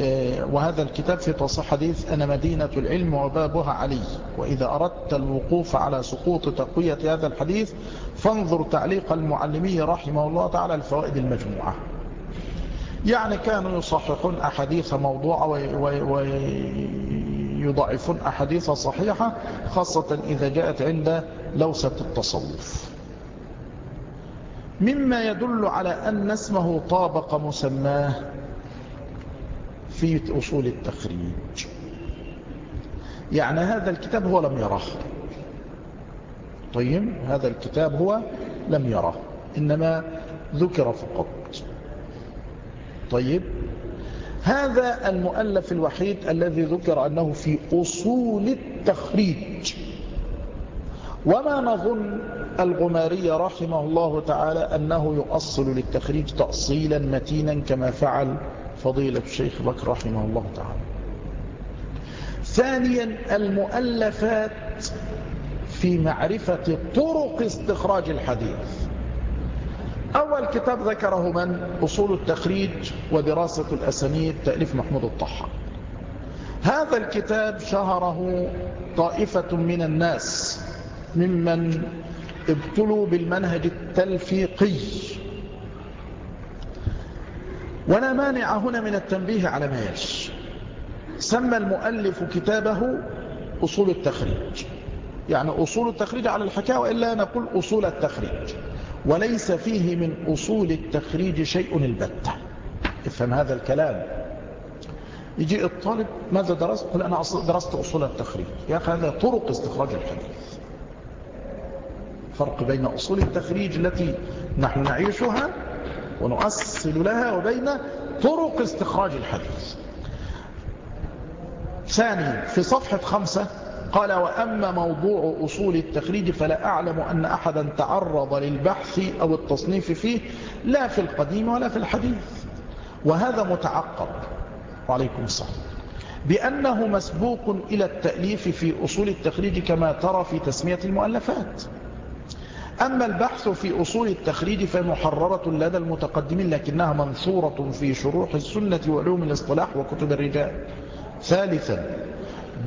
آه، وهذا الكتاب في تصح حديث أنا مدينة العلم وبابها علي. وإذا أردت الوقوف على سقوط تقوية هذا الحديث فانظر تعليق المعلمي رحمه الله تعالى الفوائد المجموعة. يعني كانوا يصححون أحاديث موضوعة ويضعفون أحاديث صحيحة خاصة إذا جاءت عند لوسة التصوف. مما يدل على أن اسمه طابق مسماه في أصول التخريج. يعني هذا الكتاب هو لم يراه طيب هذا الكتاب هو لم يراه إنما ذكر فقط. طيب هذا المؤلف الوحيد الذي ذكر أنه في أصول التخريج. وما نظن الغماري رحمه الله تعالى أنه يؤصل للتخريج تأصيلا متينا كما فعل فضيلة الشيخ بكر رحمه الله تعالى. ثانيا المؤلفات في معرفة طرق استخراج الحديث. أول كتاب ذكره من؟ أصول التخريج ودراسة الأسانيد تأليف محمود الطحا. هذا الكتاب شهره طائفة من الناس ممن ابتلوا بالمنهج التلفيقي. ولا مانع هنا من التنبيه على ما يلي. سمى المؤلف كتابه أصول التخريج. يعني أصول التخريج على الحكاية وإلا نقول أصول التخريج. وليس فيه من أصول التخريج شيء البتة. افهم هذا الكلام. يجي الطالب ماذا درست؟ قل أنا درست أصول التخريج. يا أخي هذا طرق استخراج الحديث. فرق بين أصول التخريج التي نحن نعيشها ونؤصل لها وبين طرق استخراج الحديث. ثانيا في صفحة خمسة قال وأما موضوع أصول التخريج فلا أعلم أن أحدا تعرض للبحث أو التصنيف فيه لا في القديم ولا في الحديث. وهذا متعقب وعليكم السلام. بأنه مسبوق إلى التأليف في أصول التخريج كما ترى في تسمية المؤلفات. أما البحث في أصول التخريج فمحررة لدى المتقدمين لكنها منصورة في شروح السنة وعلوم الاصطلاح وكتب الرجال. ثالثا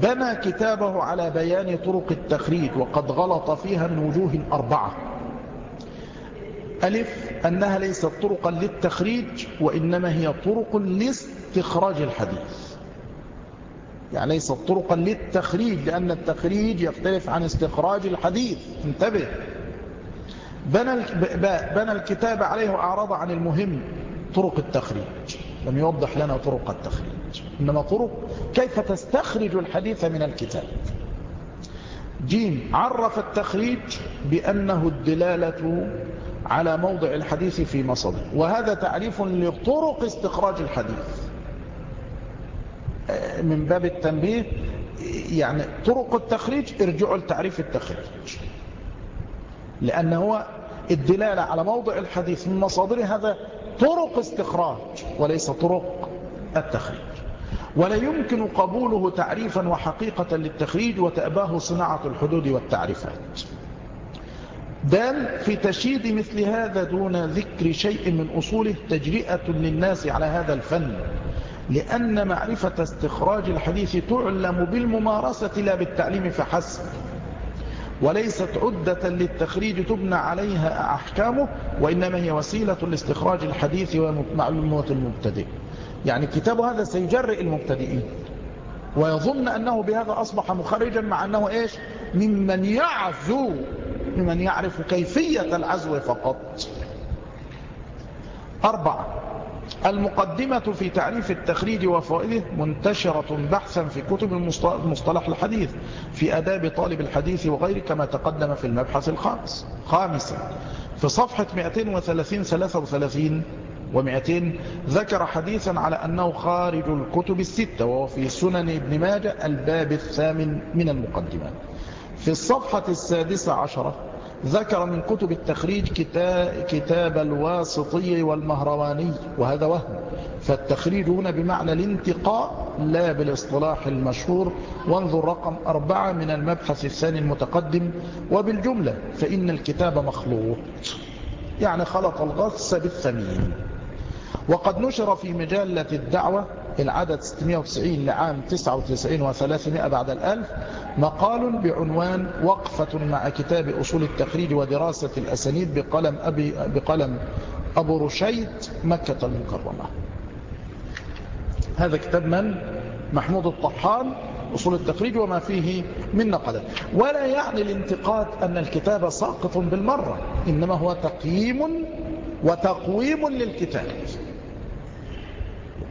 بنى كتابه على بيان طرق التخريج وقد غلط فيها من وجوه أربعة ألف أنها ليست طرقا للتخريج وإنما هي طرق لاستخراج الحديث. يعني ليست طرقا للتخريج لأن التخريج يختلف عن استخراج الحديث. انتبه. بنى, الكتاب عليه وأعرض عن المهم طرق التخريج. لم يوضح لنا طرق التخريج. إنما طرق كيف تستخرج الحديث من الكتاب. جيم عرف التخريج بأنه الدلالة على موضع الحديث في مصدر. وهذا تعريف لطرق استخراج الحديث. من باب التنبيه يعني طرق التخريج ارجعوا لتعريف التخريج. لأن هو الدلالة على موضع الحديث من مصادره هذا طرق استخراج وليس طرق التخريج. ولا يمكن قبوله تعريفا وحقيقة للتخريج وتأباه صناعة الحدود والتعريفات. دال في تشييد مثل هذا دون ذكر شيء من أصوله تجرئة للناس على هذا الفن لأن معرفة استخراج الحديث تعلم بالممارسة لا بالتعليم فحسب. وليست عدة للتخريج تبنى عليها أحكامه وإنما هي وسيلة لاستخراج الحديث ومعلومات المبتدئ. يعني كتاب هذا سيجرئ المبتدئين. ويظن أنه بهذا أصبح مخرجا مع أنه إيش؟ ممن يعزو ممن يعرف كيفية العزو فقط. أربعة. المقدمة في تعريف التخريج وفائده منتشرة بحثا في كتب المصطلح الحديث في أداب طالب الحديث وغيره كما تقدم في المبحث الخامس خامسا في صفحة 230-33 و200 ذكر حديثا على أنه خارج الكتب الستة وهو في سنن ابن ماجه الباب الثامن من المقدمات. في الصفحة السادسة عشرة ذكر من كتب التخريج كتاب, كتاب الواسطي والمهرواني وهذا وهم. فالتخريج هنا بمعنى الانتقاء لا بالاصطلاح المشهور وانظر رقم أربعة من المبحث الثاني المتقدم. وبالجملة فإن الكتاب مخلوط يعني خلط الغص بالثمين. وقد نشر في مجلة الدعوة العدد 690 لعام 99 و300 بعد الألف مقال بعنوان وقفة مع كتاب أصول التخريج ودراسة الأسانيد بقلم, أبي بقلم أبو رشيد مكة المكرمة. هذا كتاب من؟ محمود الطحان أصول التخريج وما فيه من نقلات ولا يعني الانتقاد أن الكتاب ساقط بالمرة إنما هو تقييم وتقويم للكتاب.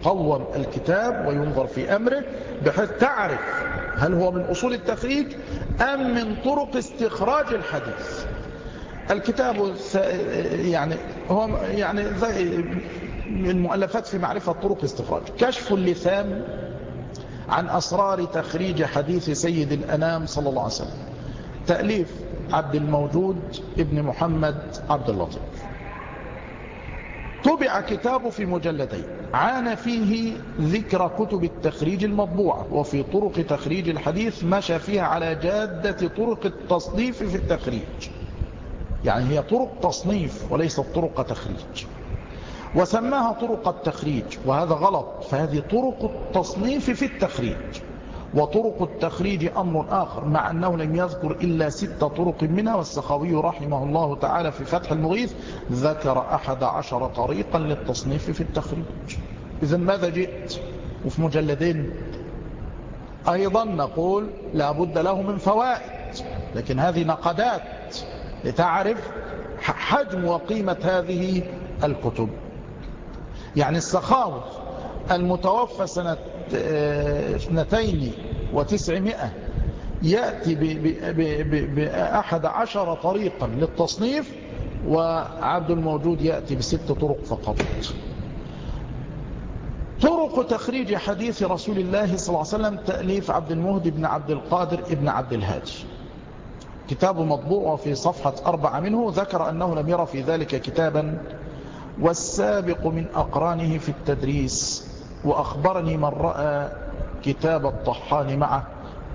يقوم الكتاب وينظر في أمره بحيث تعرف هل هو من أصول التخريج أم من طرق استخراج الحديث. الكتاب يعني هو يعني زي المؤلفات في معرفة طرق استخراج. كشف اللثام عن أسرار تخريج حديث سيد الأنام صلى الله عليه وسلم. تأليف عبد الموجود ابن محمد عبد اللطيف. طبع كتابه في مجلدين. عانى فيه ذكر كتب التخريج المطبوعة وفي طرق تخريج الحديث مشى فيها على جادة طرق التصنيف في التخريج. يعني هي طرق تصنيف وليست طرق تخريج. وسماها طرق التخريج وهذا غلط. فهذه طرق التصنيف في التخريج. وطرق التخريج أمر آخر مع أنه لم يذكر إلا ست طرق منها والسخاوي رحمه الله تعالى في فتح المغيث ذكر أحد عشر طريقا للتصنيف في التخريج. إذا ماذا جئت؟ وفي مجلدين أيضا نقول لابد له من فوائد لكن هذه نقدات لتعرف حجم وقيمة هذه الكتب. يعني السخاوي المتوفى سنة اثنتين وتسعمائة. يأتي بأحد عشر طريقا للتصنيف وعبد الموجود يأتي بست طرق فقط. طرق تخريج حديث رسول الله صلى الله عليه وسلم تأليف عبد المهدي بن عبد القادر ابن عبد الهادي. كتاب مطبوع في صفحة أربعة منه ذكر أنه لم يرى في ذلك كتابا والسابق من أقرانه في التدريس. وأخبرني من رأى كتاب الطحان معه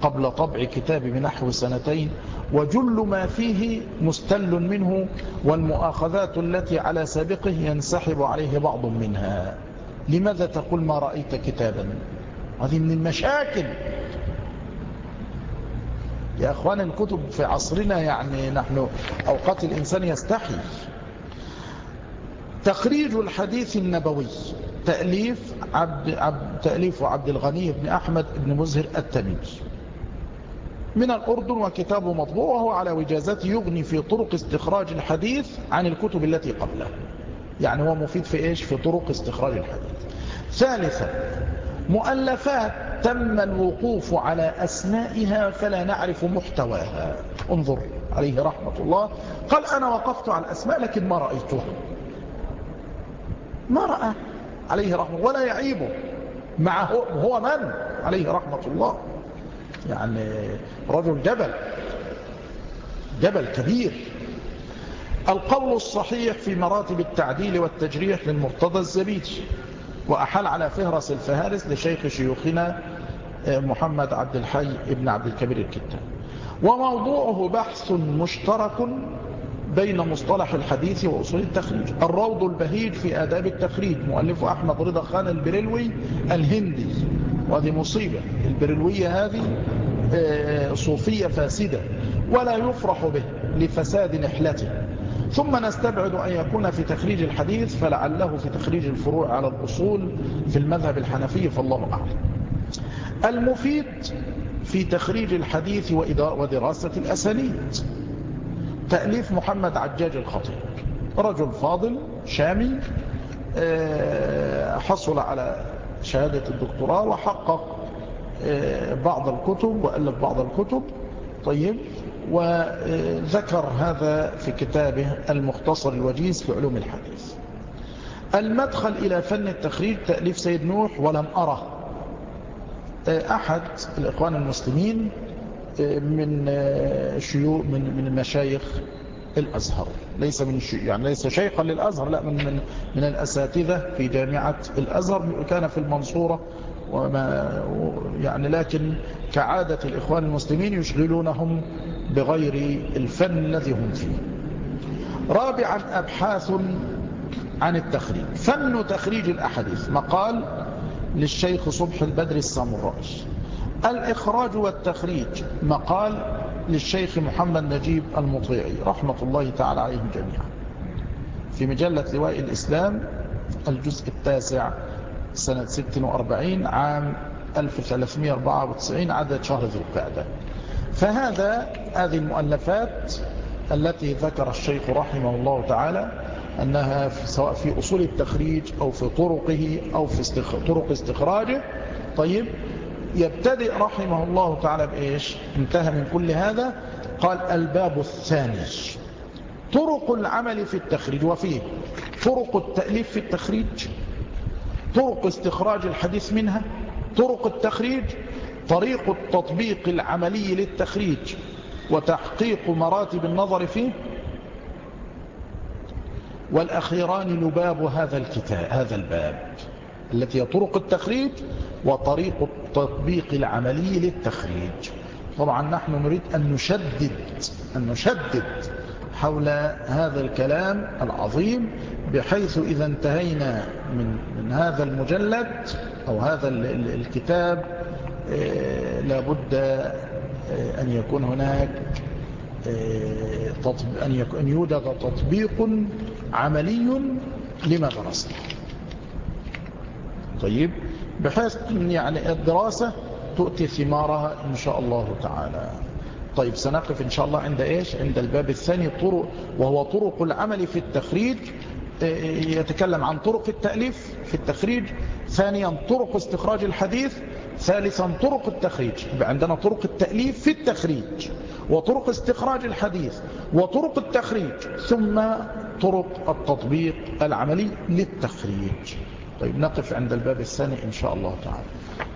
قبل طبع كتاب بنحو سنتين وجل ما فيه مستل منه والمؤاخذات التي على سابقه ينسحب عليه بعض منها. لماذا تقول ما رأيت كتابا؟ هذه من المشاكل. يا أخوان الكتب في عصرنا يعني نحن أوقات الإنسان يستحي. تخريج الحديث النبوي. تأليف عبد, عبد تأليف عبد الغني بن أحمد بن مزهر التميمي. من الأردن وكتابه مطبوع وهو على وجازته يغني في طرق استخراج الحديث عن الكتب التي قبله. يعني هو مفيد في إيش؟ في طرق استخراج الحديث. ثالثا مؤلفات تم الوقوف على أسمائها فلا نعرف محتواها. انظر عليه رحمة الله. قال أنا وقفت على الأسماء لكن ما رأيتها. ما رأى. عليه رحمة ولا يعيبه مع هو من؟ عليه رحمة الله. يعني رجل جبل. جبل كبير. القول الصحيح في مراتب التعديل والتجريح للمرتضى الزبيدي وأحل على فهرس الفهارس لشيخ شيوخنا آه، محمد عبد الحي ابن عبد الكبير الكتاب. وموضوعه بحث مشترك بين مصطلح الحديث وأصول التخريج. الروض البهيج في آداب التخريج. مؤلفه أحمد رضا خان البريلوي الهندي. وهذه مصيبة. البريلوية هذه آه، صوفية فاسدة. ولا يفرح به لفساد نحلته. ثم نستبعد أن يكون في تخريج الحديث فلعله في تخريج الفروع على الأصول في المذهب الحنفي فالله أعلم. المفيد في تخريج الحديث ودراسة الأسانيد. تأليف محمد عجاج الخطيب. رجل فاضل شامي آه، حصل على شهادة الدكتوراه وحقق آه، بعض الكتب وألف بعض الكتب. طيب وذكر هذا في كتابه المختصر الوجيز في علوم الحديث. المدخل إلى فن التخريج تأليف سيد نوح ولم أره. آه، أحد الإخوان المسلمين من شيوخ من من المشايخ الأزهر. ليس من يعني ليس شيخا للأزهر لا من من من الأساتذة في جامعة الأزهر. كان في المنصورة وما يعني لكن كعادة الإخوان المسلمين يشغلونهم بغير الفن الذي هم فيه. رابعا أبحاث عن التخريج. فن تخريج الأحاديث. مقال للشيخ صبح البدر السامرائي. الإخراج والتخريج مقال للشيخ محمد نجيب المطيعي رحمة الله تعالى عليهم جميعا. في مجلة لواء الإسلام الجزء التاسع سنة 46 عام 1394 عدد شهر ذو القعدة. فهذا هذه المؤلفات التي ذكر الشيخ رحمه الله تعالى أنها في سواء في أصول التخريج أو في طرقه أو في طرق استخراجه. طيب يبتدئ رحمه الله تعالى بإيش؟ انتهى من كل هذا. قال الباب الثاني. طرق العمل في التخريج. وفيه طرق التأليف في التخريج. طرق استخراج الحديث منها. طرق التخريج. طريق التطبيق العملي للتخريج. وتحقيق مراتب النظر فيه. والأخيران لباب هذا الكتاب هذا الباب. التي هي طرق التخريج. وطريق التطبيق العملي للتخريج. طبعا نحن نريد أن نشدد أن نشدد حول هذا الكلام العظيم بحيث إذا انتهينا من, من هذا المجلد أو هذا الكتاب آه، لابد آه، أن يكون هناك آه، أن يوجد تطبيق عملي لما درسنا طيب؟ بحيث يعني الدراسة تؤتي ثمارها إن شاء الله تعالى. طيب سنقف إن شاء الله عند إيش؟ عند الباب الثاني طرق وهو طرق العمل في التخريج. يتكلم عن طرق التأليف في التخريج. ثانيا طرق استخراج الحديث. ثالثا طرق التخريج. عندنا طرق التأليف في التخريج وطرق استخراج الحديث وطرق التخريج ثم طرق التطبيق العملي للتخريج. طيب نقف عند الباب الثاني إن شاء الله تعالى.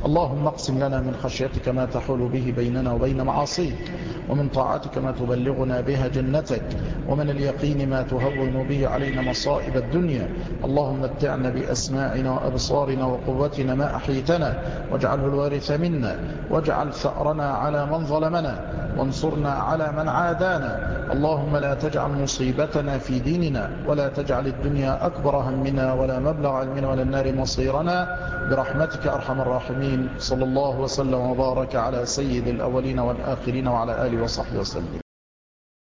اللهم اقسم لنا من خشيتك ما تحول به بيننا وبين معاصيك ومن طاعتك ما تبلغنا بها جنتك ومن اليقين ما تهون به علينا مصائب الدنيا. اللهم متعنا بأسماعنا وأبصارنا وقوتنا ما أحيتنا واجعله الوارث منا واجعل ثأرنا على من ظلمنا وانصرنا على من عادانا. اللهم لا تجعل مصيبتنا في ديننا ولا تجعل الدنيا أكبر همنا ولا مبلغ علمنا ولا النار مصيرنا. برحمتك أرحم الراحمين. صلى الله وسلم وبارك على سيد الأولين والآخرين وعلى آله وصحبه وسلم.